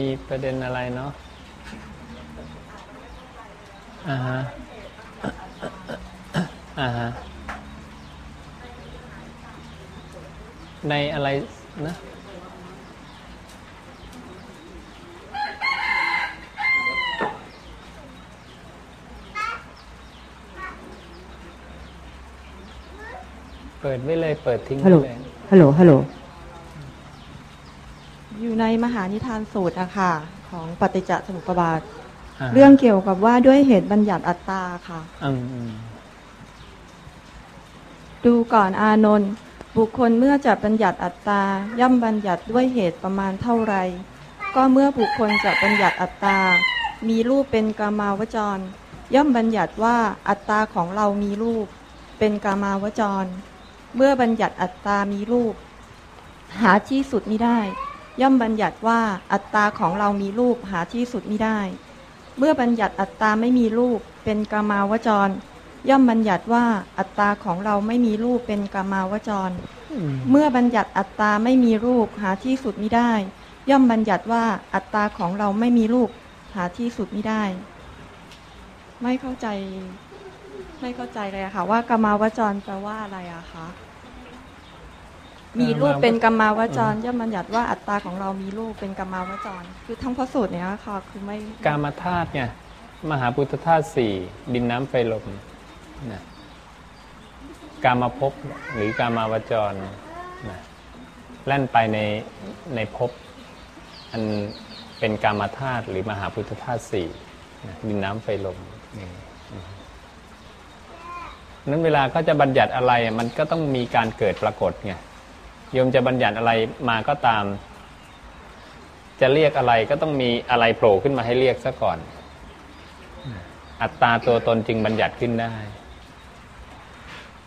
มีประเด็นอะไรเนาะอ่าฮะ อ่าฮะ ในอะไรนะ เปิดไม่เลย เปิดทิ้งฮัลโหลไว้เลย ฮัลโหล ฮัลโหล อยู่ในมหานิทานสูตรอะค่ะของปฏิจจสมุปบาทาฮะเรื่องเกี่ยวกับว่าด้วยเหตุบัญญัติอัตตาค่ะ อืมอืมดูก่อนอานนท์บุคคลเมื่อจะบัญญัติอัตตา ย่อมบัญญัติด้วยเหตุประมาณเท่าไร ก็เมื่อบุคคลจะบัญญัติอัตตา มีรูปเป็นกามาวจร ย่อมบัญญัติว่าอัตตาของเรามีรูป เป็นกามาวจร เมื่อบัญญัติอัตตามีรูป หาที่สุดไม่ได้ ย่อมบัญญัติว่าอัตตาของเรามีรูปหาที่สุดไม่ได้ เมื่อบัญญัติอัตตาไม่มีรูปเป็นกามาวจร ย่อมบัญญัติว่าอัตตาของเราไม่มีรูปเป็นกามาวจรอืมเมื่อบัญญัติอัตตาไม่มีรูปหาที่สุดไม่ได้ ย่อมบัญญัติว่าอัตตาของเราไม่มีรูปหาที่สุดไม่ได้ ไม่เข้าใจไม่เข้าใจเลยอะค่ะว่ากามาวจรแปลว่าอะไรอะคะ มีรูปเป็นกามาวจรย่อมบัญญัติว่าอัตตาของเรามีรูปเป็นกามาวจร คือทั้งพระสูตรเนี้ยค่ะคือไม่กามธาตุไงมหาพุทธธาตุสี่ดินน้ำไฟลมนะกามภพหรือกามาวจรนะแล่นไปในในภพอันเป็นกามธาตุหรือมหาพุทธธาตุสี่นะดินน้ำไฟลมนี่อืมนั้นเวลาเขาจะบัญญัติอะไรอะมันก็ต้องมีการเกิดปรากฏไง โยมจะบัญญัติอะไรมาก็ตาม จะเรียกอะไรก็ต้องมีอะไรโผล่ขึ้นมาให้เรียกซะก่อน อัตตาตัวตนจึงบัญญัติขึ้นได้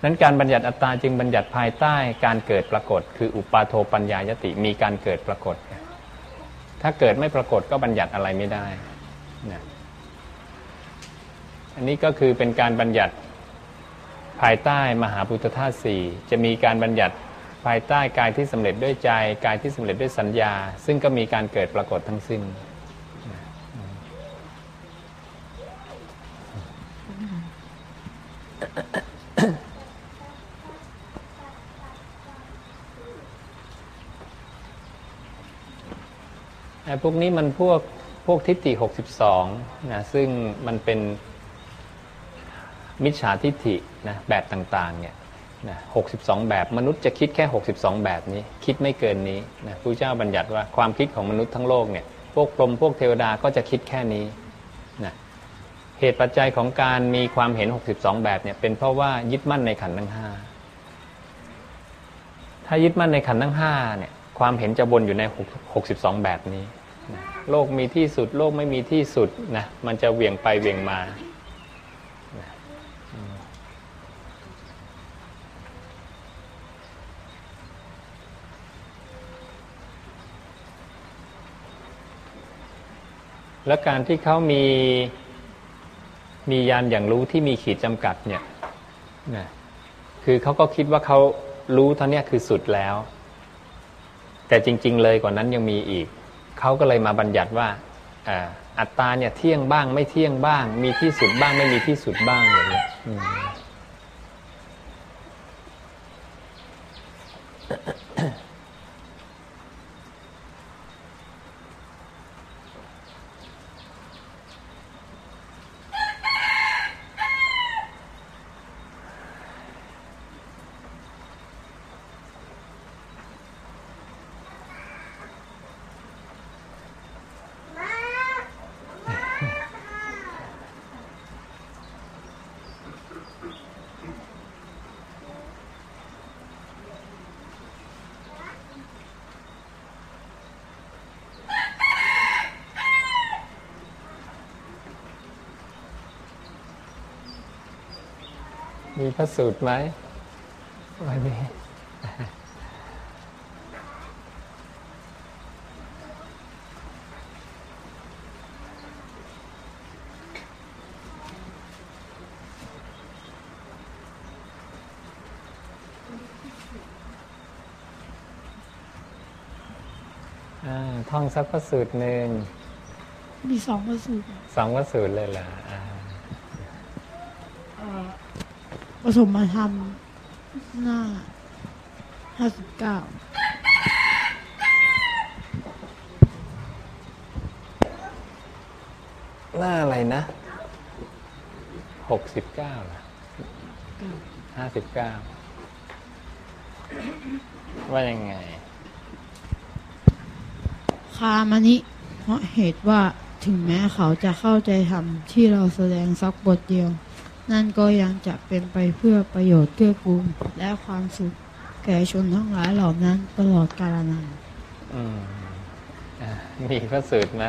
นั้นการบัญญัติอัตตาจึงบัญญัติภายใต้การเกิดปรากฏ คืออุปาโทปัญญายติมีการเกิดปรากฏ ถ้าเกิดไม่ปรากฏก็บัญญัติอะไรไม่ได้นะอันนี้ก็คือเป็นการบัญญัติภายใต้มหาพุทธธาตุสี่จะมีการบัญญัติ ภายใต้กายที่สำเร็จด้วยใจ กายที่สำเร็จด้วยสัญญา ซึ่งก็มีการเกิดปรากฏทั้งสิ้นไอ้พวกนี้มันพวกพวกทิฏฐิ62นะซึ่งมันเป็นมิจฉาทิฏฐินะแบบต่าง ๆ เนี่ย นะ62 แบบมนุษย์จะคิดแค่ 62 แบบนี้ คิดไม่เกินนี้นะพระเจ้าบัญญัติว่าความคิดของมนุษย์ทั้งโลกเนี่ยพวกพรหมพวกเทวดาก็จะคิดแค่นี้นะเหตุปัจจัยของการมีความเห็น 62 แบบเนี่ยเป็นเพราะว่ายึดมั่นในขันธ์ทั้งห้าถ้ายึดมั่นในขันธ์ทั้งห้าเนี่ยความเห็นจะวนอยู่ใน 62 แบบนี้นะโลกมีที่สุดโลกไม่มีที่สุดนะมันจะเหวี่ยงไปเหวี่ยงมานะอืม แล้วการที่เขามีมียานอย่างรู้ที่มีขีดจำกัดเนี่ยนะคือเขาก็คิดว่าเขารู้เท่านี้คือสุดแล้ว แต่จริง ๆ เลยกว่านั้นยังมีอีก เขาก็เลยมาบัญญัติว่าอัตตาเนี่ยเที่ยงบ้างไม่เที่ยงบ้าง มีที่สุดบ้างไม่มีที่สุดบ้างอย่างเงี้ย มมีพระสูตรไหมไม่มีอ่าท่องสักพระสูตรหนึ่งมีสองพระสูตรสองพระสูตรเลยเหรออ่า เอ่อ ผสมมาทำหน้าห้าสิบเก้าหน้าอะไรนะหกสิบเก้าเหรอห้าสิบเก้าว่ายังไง คามานิ เพราะเหตุว่าถึงแม้เขาจะเข้าใจธรรมที่เราแสดงสักบทเดียว นั่นก็ยังจะเป็นไปเพื่อประโยชน์เกื้อกูลและความสุขแก่ชนทั้งหลายเหล่านั้นตลอดกาลนานอืมอะมีพระสูตรไหม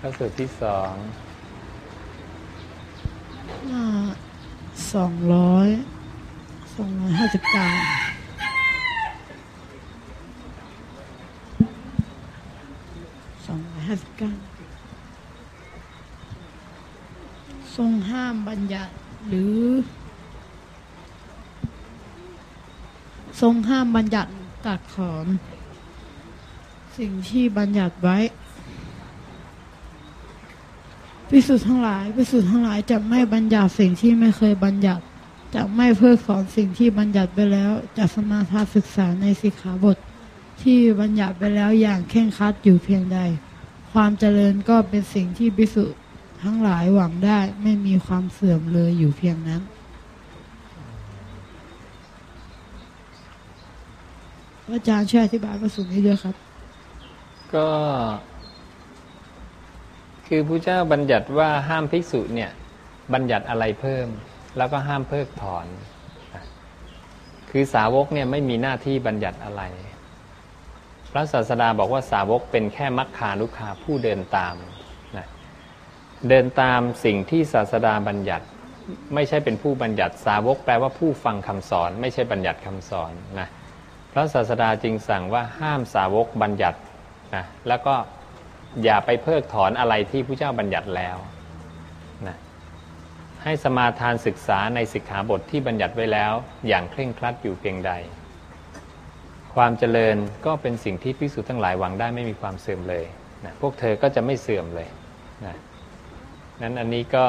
พระสูตรที่สองหน้าสองร้อยสองร้อยห้าสิบเก้าสองร้อยห้าสิบเก้า ทรงห้ามบัญญัติหรือ ทรงห้ามบัญญัติตัดขอนสิ่งที่บัญญัติไว้พิสุทธ์ทั้งหลายพิสุทธ์ทั้งหลายจะไม่บัญญัติสิ่งที่ไม่เคยบัญญัติ จะไม่เพิกถอนสิ่งที่บัญญัติไปแล้ว จะสมาทานศึกษาในสิกขาบท ที่บัญญัติไปแล้วอย่างเคร่งคัดอยู่เพียงใด ความเจริญก็เป็นสิ่งที่พิสุทธ์ ทั้งหลายหวังได้ไม่มีความเสื่อมเลยอยู่เพียงนั้น อาจารย์ช่วยอธิบายพระสูตรนี้ด้วยครับ ก็ คือพระเจ้าบัญญัติว่าห้ามภิกษุเนี่ย บัญญัติอะไรเพิ่ม แล้วก็ห้ามเพิกถอน คือสาวกเนี่ยไม่มีหน้าที่บัญญัติอะไร พระศาสดาบอกว่าสาวกเป็นแค่มัคคานุคาผู้เดินตาม เดินตามสิ่งที่ศาสดาบัญญัติ ไม่ใช่เป็นผู้บัญญัติสาวกแปลว่าผู้ฟังคำสอน ไม่ใช่บัญญัติคำสอนนะพระศาสดาจึงสั่งว่าห้ามสาวกบัญญัตินะแล้วก็อย่าไปเพิกถอนอะไรที่พระเจ้าบัญญัติแล้วนะให้สมาทานศึกษาในสิกขาบทที่บัญญัติไว้แล้ว อย่างเคร่งครัดอยู่เพียงใด ความเจริญก็เป็นสิ่งที่พิสูจน์ทั้งหลายหวังได้ไม่มีความเสื่อมเลยนะพวกเธอก็จะไม่เสื่อมเลยนะ นั้นอันนี้ก็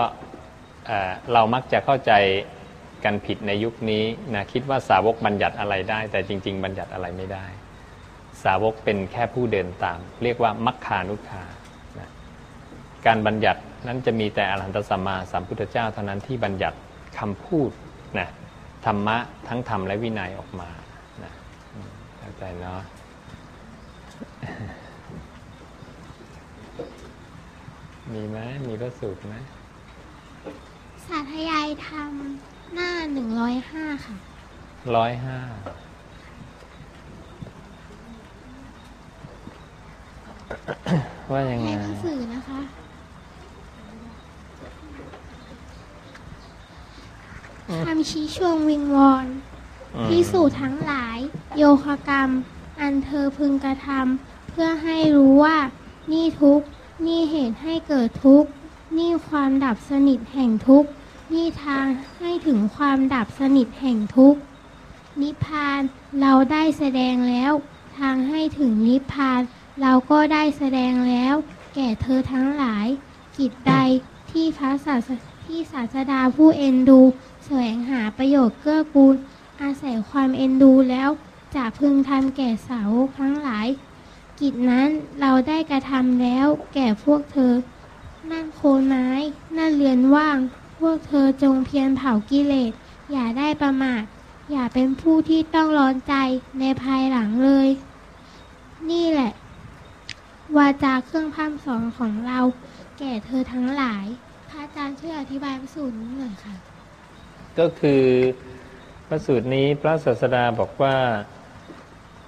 เรามักจะเข้าใจกันผิดในยุคนี้นะคิดว่าสาวกบัญญัติอะไรได้ แต่จริง ๆ บัญญัติอะไรไม่ได้ สาวกเป็นแค่ผู้เดินตาม เรียกว่ามัคคานุคานะการบัญญัตินั้นจะมีแต่อรหันตสัมมาสัมพุทธเจ้าเท่านั้นที่บัญญัติคำพูดนะธรรมะทั้งธรรมและวินัยออกมานะเข้าใจเนาะ มีไหมมีพระสูตรไหมสาธยายธรรมหน้าหนึ่งร้อยห้าค่ะร้อยห้าว่ายังในไงหนังสือนะคะคำชี้ช่วงวิงวอนอืมพิสูจน์ทั้งหลาย โยคะกรรม อันเธอพึงกระทำเพื่อให้รู้ว่านี่ทุกข์ นี่เหตุให้เกิดทุกข์ นี่ความดับสนิทแห่งทุกข์ นี่ทางให้ถึงความดับสนิทแห่งทุกข์ นิพพานเราได้แสดงแล้ว ทางให้ถึงนิพพานเราก็ได้แสดงแล้ว แก่เธอทั้งหลาย กิจใดที่พระศาสที่ศาสดาผู้เอ็นดู แสวงหาประโยชน์เกื้อกูล อาศัยความเอ็นดูแล้วจะพึงทำแก่สาวทั้งหลาย กิจนั้นเราได้กระทำแล้วแก่พวกเธอ นั่นโคนไม้ นั่นเรือนว่าง พวกเธอจงเพียรเผากิเลส อย่าได้ประมาท อย่าเป็นผู้ที่ต้องร้อนใจในภายหลังเลย นี่แหละ วาจาเครื่องพร่ำสอนของเรา แก่เธอทั้งหลาย พระอาจารย์ช่วยอธิบายพระสูตรนี้หน่อยค่ะ ก็คือพระสูตรนี้พระศาสดาบอกว่า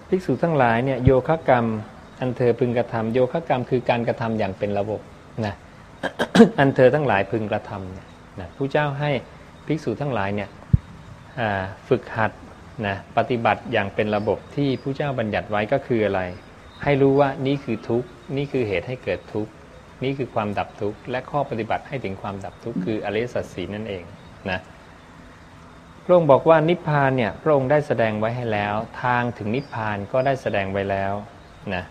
ภิกษุทั้งหลายเนี่ยโยคะกรรม อันเธอพึงกระทำโยคะกรรมคือการกระทำอย่างเป็นระบบนะอันเธอทั้งหลายพึงกระทำเนี่ยนะผู้เจ้าให้ภิกษุทั้งหลายเนี่ยฝึกหัดนะปฏิบัติอย่างเป็นระบบที่ผู้เจ้าบัญญัติไว้ก็คืออะไร ให้รู้ว่านี่คือทุกข์นี่คือเหตุให้เกิดทุกข์นี่คือความดับทุกข์และข้อปฏิบัติให้ถึงความดับทุกข์คืออริยสัจสีนั่นเองนะพระองค์บอกว่านิพพานเนี่ยพระองค์ได้แสดงไว้ให้แล้ว ทางถึงนิพพานก็ได้แสดงไว้แล้วนะ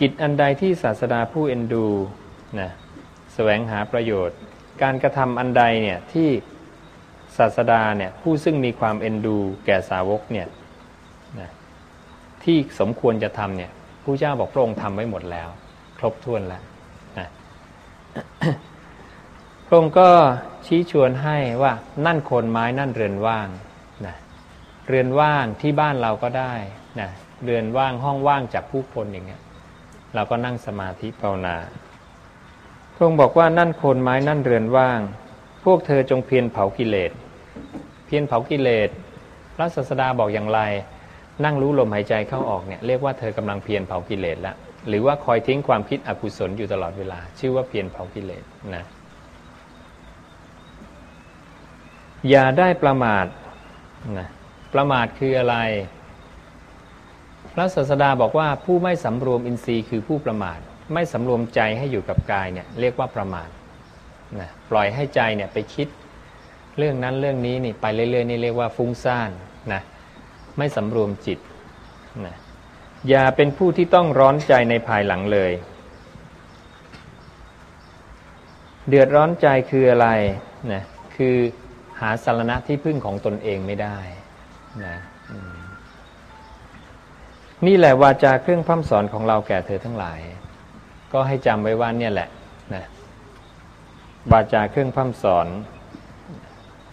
กิจอันใดที่ศาสดาผู้เอ็นดูนะแสวงหาประโยชน์ การกระทำอันใดเนี่ยที่ศาสดาเนี่ยผู้ซึ่งมีความเอ็นดู แก่สาวกเนี่ยนะที่สมควรจะทำเนี่ยผู้เจ้าบอกพระองค์ทำไว้หมดแล้ว ครบถ้วนแล้วนะพระองค์ก็ชี้ชวนให้ว่านั่นโคนไม้นั่นเรือนว่างนะเรือนว่างที่บ้านเราก็ได้นะเรือนว่างห้องว่างจากผู้คนอย่างเงี้ย เราก็นั่งสมาธิภาวนา พระองค์บอกว่านั่นโคนไม้นั่นเรือนว่าง พวกเธอจงเพียรเผากิเลส เพียรเผากิเลส พระศาสดาบอกอย่างไร นั่งรู้ลมหายใจเข้าออกเนี่ยเรียกว่าเธอกำลังเพียรเผากิเลสล้วหรือว่าคอยทิ้งความคิดอกุศลอยู่ตลอดเวลา ชื่อว่าเพียรเผากิเลสนะ อย่าได้ประมาทนะประมาทคืออะไร พระศาสดาบอกว่าผู้ไม่สำรวมอินทรีย์คือผู้ประมาท ไม่สำรวมใจให้อยู่กับกายเนี่ยเรียกว่าประมาทนะปล่อยให้ใจเนี่ยไปคิดเรื่องนั้นเรื่องนี้นี่ไปเรื่อยๆนี่เรียกว่าฟุ้งซ่านนะไม่สำรวมจิตนะอย่าเป็นผู้ที่ต้องร้อนใจในภายหลังเลย เดือดร้อนใจคืออะไรนะคือหาสารณะที่พึ่งของตนเองไม่ได้นะ นี่แหละวาจาเครื่องพัฒสอนของเราแก่เธอทั้งหลาย ก็ให้จำไว้ว่าเนี่ยแหละนะวาจาเครื่องพัฒสอน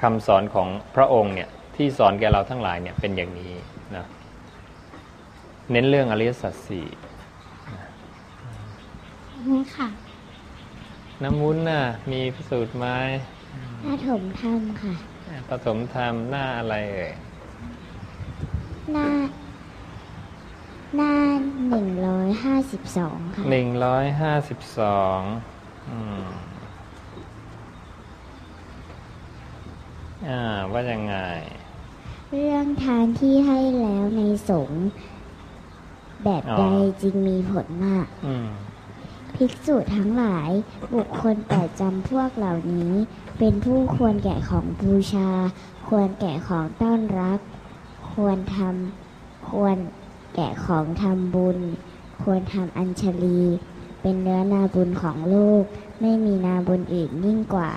คำสอนของพระองค์เนี่ยที่สอนแก่เราทั้งหลายเนี่ยเป็นอย่างนี้นะเน้นเรื่องอริยสัจสี่นี่ค่ะ น้ำมุ้นน่ะมีพิสูจน์ไหมปฐมธรรมค่ะปฐมธรรมหน้าอะไรเอ่ยหน้า หน้าหนึ่งร้อยห้าสิบสองค่ะหนึ่งร้อยห้าสิบสองอ่า ว่ายังไง เรื่องทานที่ให้แล้วในสงฆ์แบบอ๋อใดจึงมีผลมากอืมภิกษุทั้งหลาย บุคคลแต่จำพวกเหล่านี้ เป็นผู้ควรแก่ของบูชา ควรแก่ของต้อนรับ ควรทำควร แก่ของทำบุญ ควรทำอัญชลี เป็นเนื้อนาบุญของโลก ไม่มีนาบุญอื่นยิ่งกว่า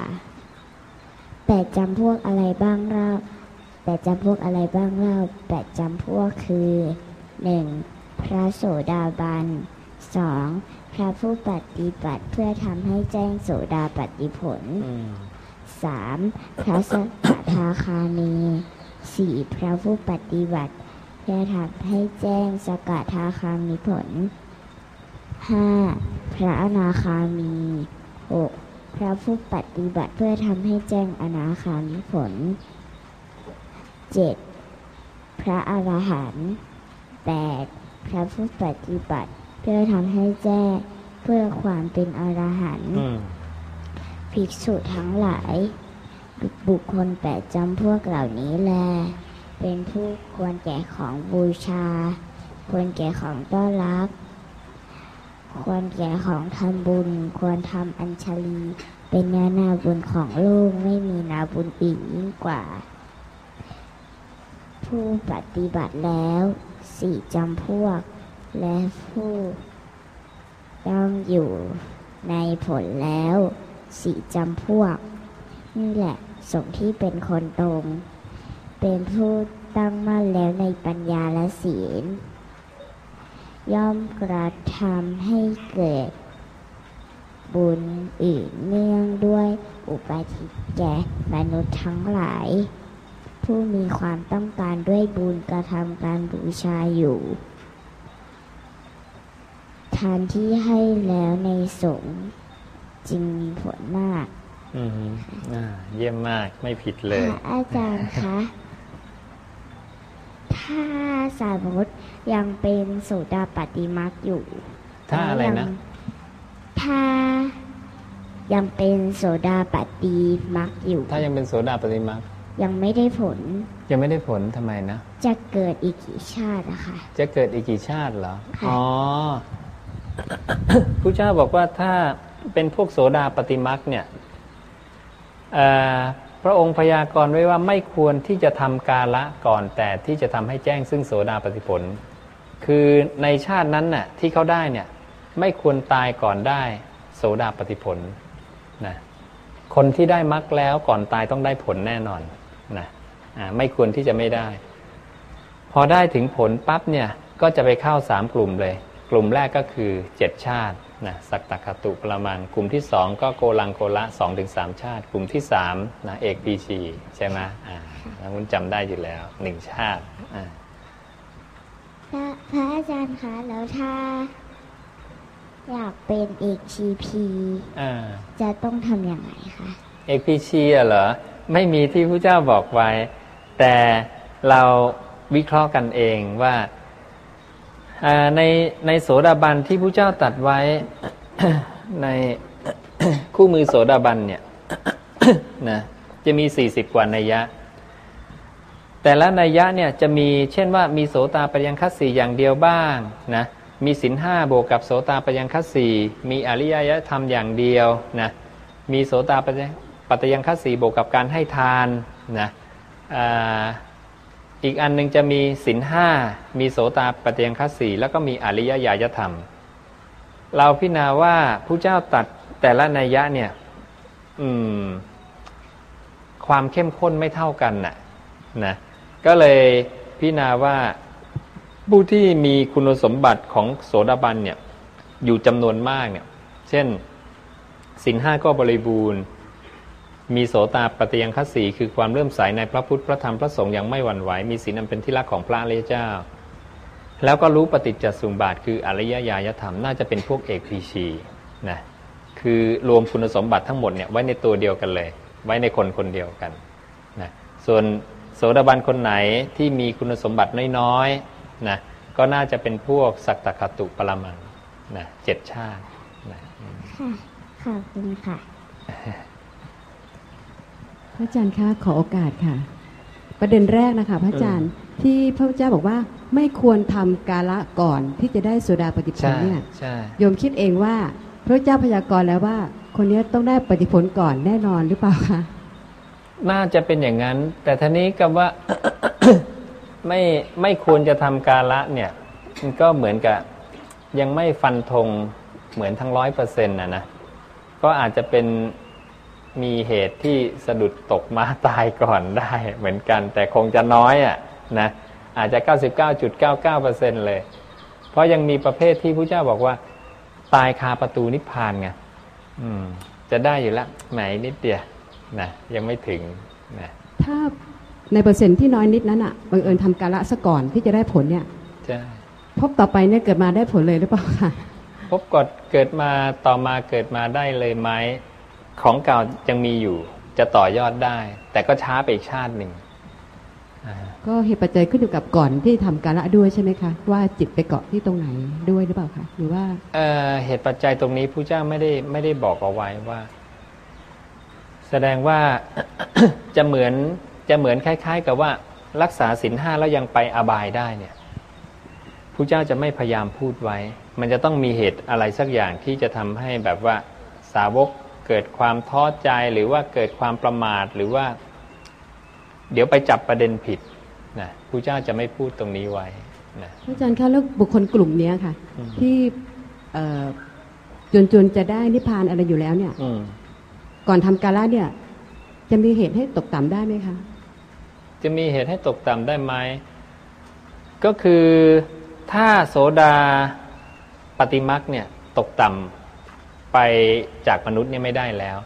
แต่จำพวกอะไรบ้างเล่าแต่จำพวกอะไรบ้างเล่าแต่จำพวกคือหนึ่งพระโสดาบันสองพระผู้ปฏิบัติเพื่อทำให้แจ้งโสดาปฏิผลสามพระสกทาคามีสี่พระผู้ปฏิบัติ เพื่อทำให้แจ้งสกทาคามีผลห้าพระอนาคามีหกพระผู้ปฏิบัติเพื่อทำให้แจ้งอนาคามีผลเจ็ดพระอรหันต์แปดพระผู้ปฏิบัติเพื่อทำให้แจ้งเพื่อความเป็นอรหันต์อืมภิกษุทั้งหลาย บุคคลแปดจำพวกเหล่านี้แล เป็นผู้ควรแก่ของบูชา ควรแก่ของต้อนรับ ควรแก่ของทำบุญ ควรทำอัญชลี เป็นเนื้อนาบุญของโลกไม่มีนาบุญอื่นยิ่งกว่า ผู้ปฏิบัติแล้วสี่จำพวก และผู้ย่อมอยู่ในผลแล้วสี่จำพวก นี่แหละสงที่เป็นคนตรง เป็นผู้ตั้งมั่นแล้วในปัญญาและศีล ย่อมกระทำให้เกิด บุญอื่นเนื่องด้วยอุปาทิแก่มนุษย์ทั้งหลาย ผู้มีความต้องการด้วยบุญกระทำการบูชาอยู่ทานที่ให้แล้วในสงฆ์จึงมีผลมาก อืมอ่าเยี่ยมมากไม่ผิดเลยค่ะอาจารย์คะ ถ้าสมมติยังเป็นโสดาปฏิมักอยู่ถ้าอะไรแล้วนะยังถ้ายังเป็นโสดาปฏิมักอยู่ ถ้ายังเป็นโสดาปฏิมายังไม่ได้ผล ยังไม่ได้ผลทำไมนะ จะเกิดอีกกี่ชาติอะคะจะเกิดอีกกี่ชาติเหรอค่ะอ๋อผู้เจ้าบอกว่าถ้าเป็นพวกโสดาปฏิมักเนี่ยเอ่อพ ระองค์พยากรณ์ไว้ว่าไม่ควรที่จะทำกาละก่อนแต่ที่จะทำให้แจ้งซึ่งโสดาปฏิผล คือในชาตินั้นน่ะที่เขาได้เนี่ยไม่ควรตายก่อนได้โสดาปฏิผลนะคนที่ได้มรรคแล้วก่อนตายต้องได้ผลแน่นอนนะไม่ควรที่จะไม่ได้ พอได้ถึงผลปั๊บเนี่ยก็จะไปเข้าสามกลุ่มเลย กลุ่มแรกก็คือเจ็ดชาติ นะสักตะคตุประมาณ กลุ่มที่สองก็โกลังโกละสองถึงสามชาติ กลุ่มที่สามนะเอกปีชีใช่ไหมอ่าแล้วคุณจำได้อยู่แล้วหนึ่งชาติอ่าพระพระอาจารย์คะแล้วถ้า อยากเป็นเอกชีพีอ่าจะต้องทำยังไงคะเอกพีชีอะเหรอ ไม่มีที่พระเจ้าบอกไว้ แต่เราวิเคราะห์กันเองว่าอ่า ในในโสดาบันที่พระเจ้าตัดไว้ในคู่มือโสดาบันเนี่ยนะจะมี 40 กว่านัยยะ แต่ละนัยยะเนี่ยจะมีเช่นว่ามีโสตาปยังคัสสีอย่างเดียวบ้างนะมีสินห้าบวกกับโสตาปยังคัสสีมีอริยยธรรมอย่างเดียวนะมีโสตาปฏิปฏิยังคัสสีบวกกับการให้ทานนะ อีกอันหนึงจะมีสินห้ามีโสตาปฏิยังคัสสีแล้วก็มีอริยญาณธรรม เราพิจารณาว่าผู้เจ้าตัดแต่ละนัยยะเนี่ย อืม ความเข้มข้นไม่เท่ากันน่ะ นะ ก็เลยพิจารณาว่าผู้ที่มีคุณสมบัติของโสดาบันเนี่ย อยู่จำนวนมากเนี่ย เช่นสินห้าก็บริบูรณ์ มีโสตาปฏิยังคสีคือความเริ่มใสในพระพุทธพระธรรมพระสงฆ์อย่างไม่หวั่นไหว มีศีลอันเป็นที่รักของพระอริยเจ้า แล้วก็รู้ปฏิจจสุบาท คืออริยญาณธรรมน่าจะเป็นพวกเอกพีชีนะคือรวมคุณสมบัติทั้งหมดเนี่ยไว้ในตัวเดียวกันเลย ไว้ในคนคนเดียวกันนะส่วนโสดาบันคนไหนที่มีคุณสมบัติน้อยๆนะก็น่าจะเป็นพวกสักตะคตุปรมังนะเจ็ดชาตินะค่ะขอบคุณค่ะ พระอาจารย์คะขอโอกาสค่ะ ประเด็นแรกนะคะ พระอาจารย์ที่พระพุทธเจ้าบอกว่าไม่ควรทำกาละก่อนที่จะได้โสดาปฏิผลใช่เนี่ยใช่โยมคิดเองว่า พระเจ้าพยากรณ์แล้วว่า คนนี้ต้องได้ปฏิผลก่อนแน่นอนหรือเปล่าคะน่าจะเป็นอย่างนั้น แต่ทีนี้กับว่าไม่ไม่ควรจะทำกาละเนี่ย มันก็เหมือนกับยังไม่ฟันธงเหมือนทั้งร้อยเปอร์เซ็นต์นะนะก็อาจจะเป็น มีเหตุที่สะดุดตกมาตายก่อนได้เหมือนกัน แต่คงจะน้อยอะนะอาจจะ 99.99%เลย เพราะยังมีประเภทที่พระเจ้าบอกว่า ตายคาประตูนิพพานไงอืมจะได้อยู่ละแหมอีกนิดเดียวนะยังไม่ถึงนะถ้าในเปอร์เซ็นต์ที่น้อยนิดนั้นอะบังเอิญทำกาละซะก่อนที่จะได้ผลเนี่ยใช่พบต่อไปเนี่ยเกิดมาได้ผลเลยหรือเปล่าคะพบกฎเกิดมาต่อมาเกิดมาได้เลยไหม ของเก่ายังมีอยู่ จะต่อยอดได้ แต่ก็ช้าไปอีกชาติหนึ่งอ่าก็เหตุปัจจัยขึ้นอยู่กับก่อนที่ทำกาละด้วยใช่ไหมคะ ว่าจิตไปเกาะที่ตรงไหนด้วยหรือเปล่าคะหรือว่าเอ่อเหตุปัจจัยตรงนี้ผู้เจ้าไม่ได้ไม่ได้บอกเอาไว้ว่า แสดงว่าจะเหมือนจะเหมือนคล้ายๆ กับว่ารักษาศีลห้าแล้วยังไปอบายได้เนี่ยผู้เจ้าจะไม่พยายามพูดไว้ มันจะต้องมีเหตุอะไรสักอย่างที่จะทำให้แบบว่าสาวก เกิดความท้อใจหรือว่าเกิดความประมาทหรือว่า เดี๋ยวไปจับประเด็นผิดนะผู้เจ้าจะไม่พูดตรงนี้ไว้นะพระอาจารย์คะแล้วบุคคลกลุ่มเนี้ยค่ะอืมที่เอ่อจนจนจะได้นิพพานอะไรอยู่แล้วเนี่ยอืมก่อนทำกาละเนี่ย จะมีเหตุให้ตกต่ำได้ไหมคะ จะมีเหตุให้ตกต่ำได้ไหมก็คือถ้าโสดาปฏิมักเนี่ย ตกต่ำ ไปจากมนุษย์เนี่ยไม่ได้แล้ว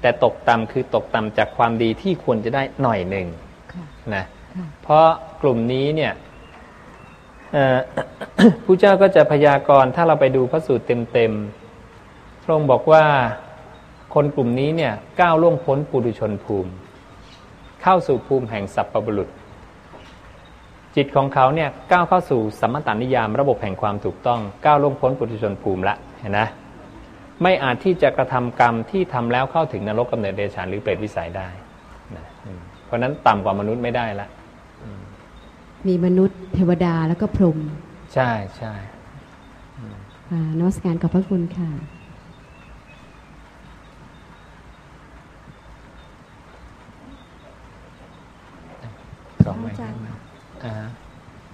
แต่ตกต่ำคือตกต่ำจากความดีที่ควรจะได้หน่อยหนึ่งค่ะนะค่ะเพราะกลุ่มนี้เนี่ยเอ่อผู้เจ้าก็จะพยากรณ์ถ้าเราไปดูพระสูตรเต็มๆพระองค์บอกว่าคนกลุ่มนี้เนี่ยก้าวล่วงพ้นปุถุชนภูมิ เข้าสู่ภูมิแห่งสัพพบุรุษ จิตของเขาเนี่ยก้าวเข้าสู่สัมมตานิยามระบบแห่งความถูกต้องก้าวล่วงพ้นปุถุชนภูมิละเห็นนะ ไม่อาจที่จะกระทำกรรมที่ทำแล้วเข้าถึงนรกกำเนิดเดชานหรือเปรตวิสัยได้นะอืมเพราะฉะนั้นต่ำกว่ามนุษย์ไม่ได้ละมีมนุษย์เทวดาแล้วก็พรหมใช่ใช่อ่านวัตการขอบพระคุณค่ะ สองไม้อาจารย์อ่า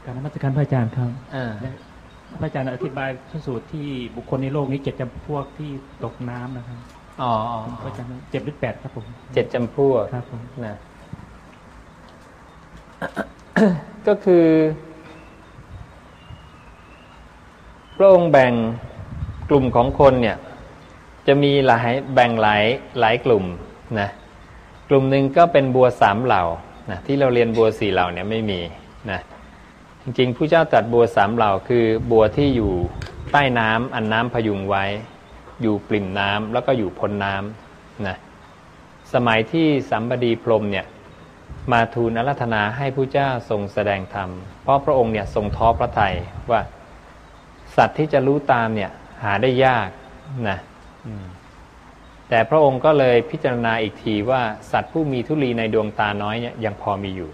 การนมัสการพระอาจารย์ครับอ่าคุ พระอาจารย์อธิบายพระสูตรที่บุคคลในโลกนี้เจ็ดจำพวกที่ตกน้ำนะครับอ๋ออ๋อพระอาจารย์เจ็ดหรือแปดครับผมเจ็ดจำพวกครับผมนะก็คือพระองค์แบ่งกลุ่มของคนเนี่ย จะมีหลายแบ่งหลายหลายกลุ่มนะกลุ่มหนึ่งก็เป็นบัวสามเหล่านะที่เราเรียนบัวสี่เหล่าเนี่ยไม่มีนะ จริงๆผู้เจ้าตรัดบัวสามเหล่าคือบัวที่อยู่ใต้น้ำอันน้ำพยุงไว้ อยู่ปริ่มน้ำแล้วก็อยู่พ้นน้ำนะสมัยที่สัมบดีพรมเนี่ยมาทูลอารัธนาให้ผู้เจ้าทรงแสดงธรรม เพราะพระองค์เนี่ยทรงท้อพระทัยว่าสัตว์ที่จะรู้ตามเนี่ยหาได้ยากนะแต่พระองค์ก็เลยพิจารณาอีกทีว่าสัตว์ผู้มีทุลีในดวงตาน้อยเนี่ยยังพอมีอยู่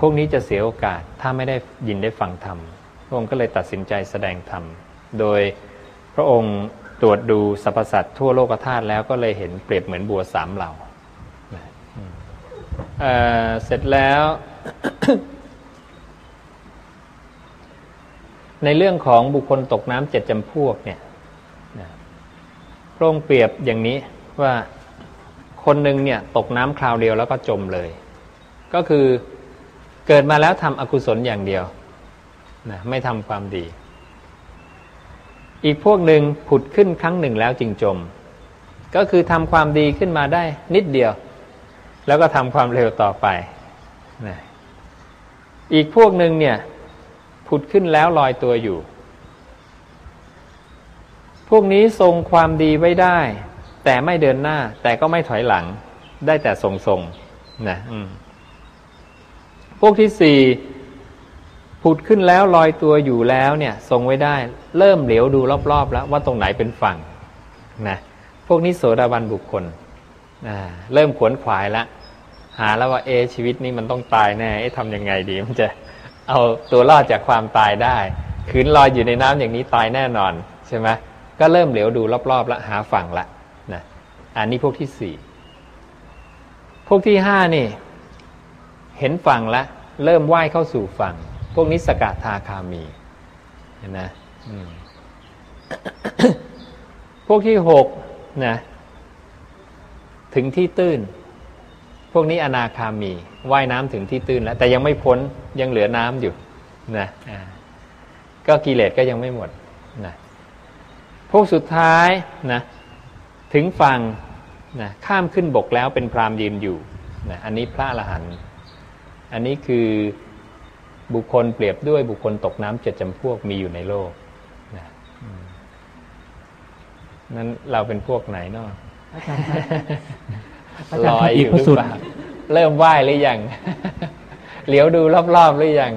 พวกนี้จะเสียโอกาสถ้าไม่ได้ยินได้ฟังธรรม พระองค์ก็เลยตัดสินใจแสดงธรรม โดยพระองค์ตรวจดูสรรพสัตว์ทั่วโลกธาตุแล้วก็เลยเห็นเปรียบเหมือนบัวสามเหล่าเเสร็จแล้ว ในเรื่องของบุคคลตกน้ำเจ็ดจำพวกเนี่ยพระองค์เปรียบอย่างนี้ว่าคนหนึ่งเนี่ยตกน้ำคราวเดียวแล้วก็จมเลย ก็คือ เกิดมาแล้วทำอกุศลอย่างเดียวนะไม่ทำความดี อีกพวกหนึ่งผุดขึ้นครั้งหนึ่งแล้วจึงจม ก็คือทำความดีขึ้นมาได้นิดเดียว แล้วก็ทำความเร็วต่อไปนะอีกพวกหนึ่งเนี่ยผุดขึ้นแล้วลอยตัวอยู่ พวกนี้ทรงความดีไว้ได้ แต่ไม่เดินหน้า แต่ก็ไม่ถอยหลัง ได้แต่ทรงๆนะอืม พวกที่สี่ผุดขึ้นแล้วลอยตัวอยู่แล้วเนี่ยทรงไว้ได้ เริ่มเหลียวดูรอบๆ แล้วว่าตรงไหนเป็นฝั่งนะพวกนี้โสดาบันบุคคลเริ่มขวนขวายล้วหาแล้วว่าเอชีวิตนี้มันต้องตายแน่เอทำยังไงดีมันจะเอาตัวรอดจากความตายได้คืนลอยอยู่ในน้ำอย่างนี้ตายแน่นอนใช่ไหมก็เริ่มเหลียวดูรอบๆแล้วหาฝั่งละนะอันนี้พวกที่สี่พวกที่ห้านี่ เห็นฝั่งละเริ่มว่ายเข้าสู่ฝั่ง พวกนี้สกทาคามีเห็นนะอืมพวกที่หกนะถึงที่ตื้น พวกนี้อนาคามีว่ายน้ำถึงที่ตื้นแล้ว แต่ยังไม่พ้นยังเหลือน้ำอยู่นะก็กิเลสก็ยังไม่หมดนะพวกสุดท้ายนะถึงฝั่งนะข้ามขึ้นบกแล้วเป็นพรามยืนอยู่นะอันนี้พระอรหันต์ อันนี้คือบุคคลเปรียบด้วยบุคคลตกน้ำเจ็ดจำพวกมีอยู่ในโลกนะอืมนั้นเราเป็นพวกไหนเนาะอาจารย์ครับอาลจารย์อครัยบออีกยู่พระหรือสูตเปรล่าเริ่มไหว้หรือยังเหลียวดูรอบๆหรือยัง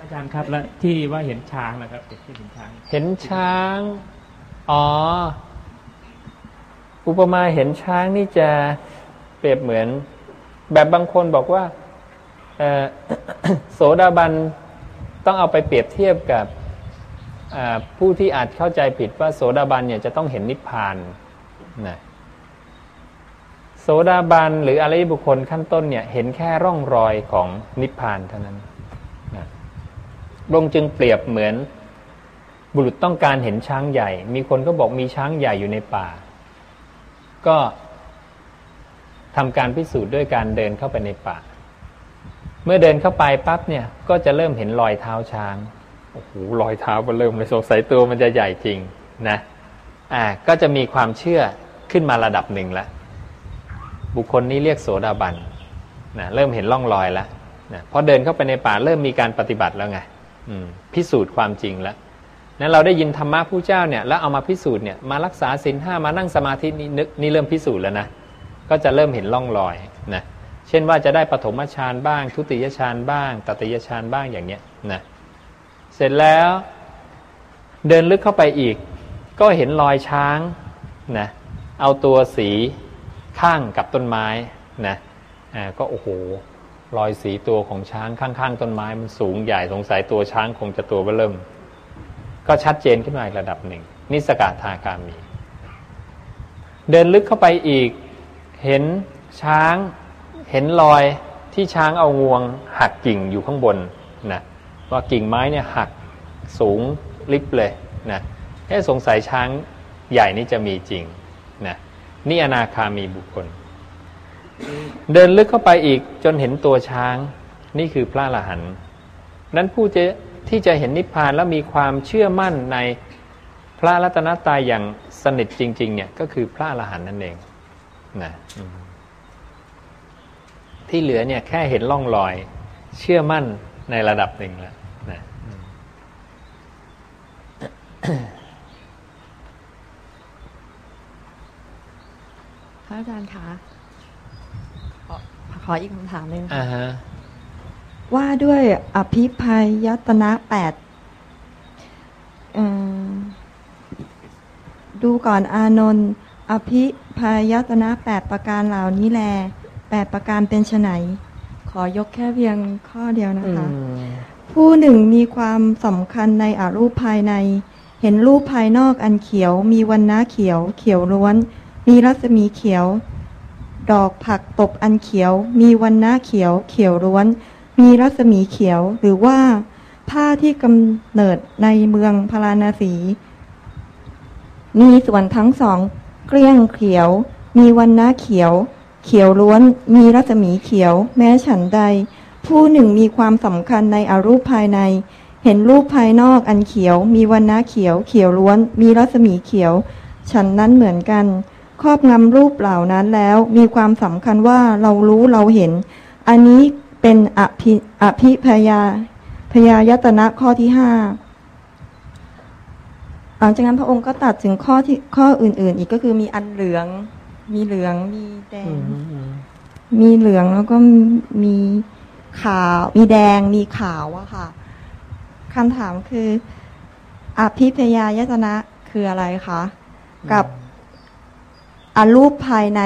อาจารย์ครับแล้วที่ว่าเห็นช้างนะครับเด็กที่เห็นช้าง เห็นช้าง อ๋อ อุปมาเห็นช้างนี่จะเปรียบเหมือน แบบบางคนบอกว่าโสดาบันต้องเอาไปเปรียบเทียบกับผู้ที่อาจเข้าใจผิดว่าโสดาบันเนี่ยจะต้องเห็นนิพพานนะโสดาบันหรืออริยบุคคลขั้นต้นเนี่ยเห็นแค่ร่องรอยของนิพพานเท่านั้นนะพรงจึงเปรียบเหมือนบุรุษต้องการเห็นช้างใหญ่ มีคนก็บอกมีช้างใหญ่อยู่ในป่า ก็ ทำการพิสูจน์ด้วยการเดินเข้าไปในป่า เมื่อเดินเข้าไปปั๊บเนี่ยก็จะเริ่มเห็นรอยเท้าช้างโอ้โหรอยเท้ามันเริ่มเลยสงสัยตัวมันจะใหญ่จริงนะอ่าก็จะมีความเชื่อขึ้นมาระดับหนึ่งล้วบุคคลนี้เรียกโสดาบันนะเริ่มเห็นร่องรอยแล้วนะพอเดินเข้าไปในป่าเริ่มมีการปฏิบัติแล้วไงพิสูจน์ความจริงแล้วนั้นเราได้ยินธรรมะผู้เจ้าเนี่ยแล้วเอามาพิสูจน์เนี่ยมารักษาศีลห้ามานั่งสมาธินี่นึกนี่เริ่มพิสูจน์แล้วนะ ก็จะเริ่มเห็นร่องรอยนะเช่นว่าจะได้ปฐมฌานบ้าง ทุติยฌานบ้างตติยฌานบ้างอย่างเนี้ยนะเสร็จแล้วเดินลึกเข้าไปอีก ก็เห็นรอยช้างนะเอาตัวสีข้างกับต้นไม้นะอ่าก็โอ้โหรอยสีตัวของช้างข้างๆ ต้นไม้มันสูงใหญ่สงสัยตัวช้างคงจะตัวเบิ่มก็ชัดเจนขึ้นมาอีกระดับหนึ่งนิสกาทาคารมี เดินลึกเข้าไปอีก เห็นช้างเห็นรอยที่ช้างเอางวง หักกิ่งอยู่ข้างบนนะว่ากิ่งไม้เนี่ยหักสูงลิบเลยนะแค่สงสัยช้างใหญ่นี่จะมีจริงนะนี่อนาคามีบุคคล เดินลึกเข้าไปอีกจนเห็นตัวช้าง นี่คือพระอรหันนั้นผู้จะที่จะเห็นนิพพานแล้วมีความเชื่อมั่นในพระรัตนตรัยอย่างสนิทจริง ๆ เนี่ยก็คือพระอรหันนั่นเอง นะที่เหลือเนี่ย แค่เห็นล่องรอย เชื่อมั่นในระดับหนึ่งแล้วนะพระอาจารย์คะขอขออีกคำถามหนึ่งอ่าฮะว่าด้วยอภิภัยยตนะแปดเอ่อดูก่อนอานนท์ อภิพายตนะแปดประการเหล่านี้แลแปดประการเป็นไนขอยกแค่เพียงข้อเดียวนะคะ ผู้หนึ่งมีความสำคัญในอารูปภายใน เห็นรูปภายนอกอันเขียว มีวันน้าเขียว เขียวล้วน มีรัศมีเขียว ดอกผักตบอันเขียว มีวันน้าเขียว เขียวล้วน มีรัศมีเขียว หรือว่าผ้าที่กำเนิดในเมืองพาราณสี มีส่วนทั้งสอง เกลี้ยงเขียว มีวันนาเขียว เขียวล้วนมีรัศมีเขียว แม้ฉันใด ผู้หนึ่งมีความสำคัญในอรูปภายใน เห็นรูปภายนอกอันเขียว มีวันนาเขียว เขียวล้วน มีรัศมีเขียว ฉันนั้นเหมือนกัน ครอบงำรูปเหล่านั้นแล้ว มีความสำคัญว่าเรารู้เราเห็น อันนี้เป็นอภิอภิพยาพยายตนะข้อที่ห้า หลังจากนั้นพระองค์ก็ตัดถึงข้อที่ข้ออื่น ๆ อีกก็คือมีอันเหลือง มีเหลืองมีแดง มีเหลืองแล้วก็มีขาวมีแดงมีขาวอะค่ะคำถามคืออภิพยายตนะคืออะไรคะกับอรูปภายใน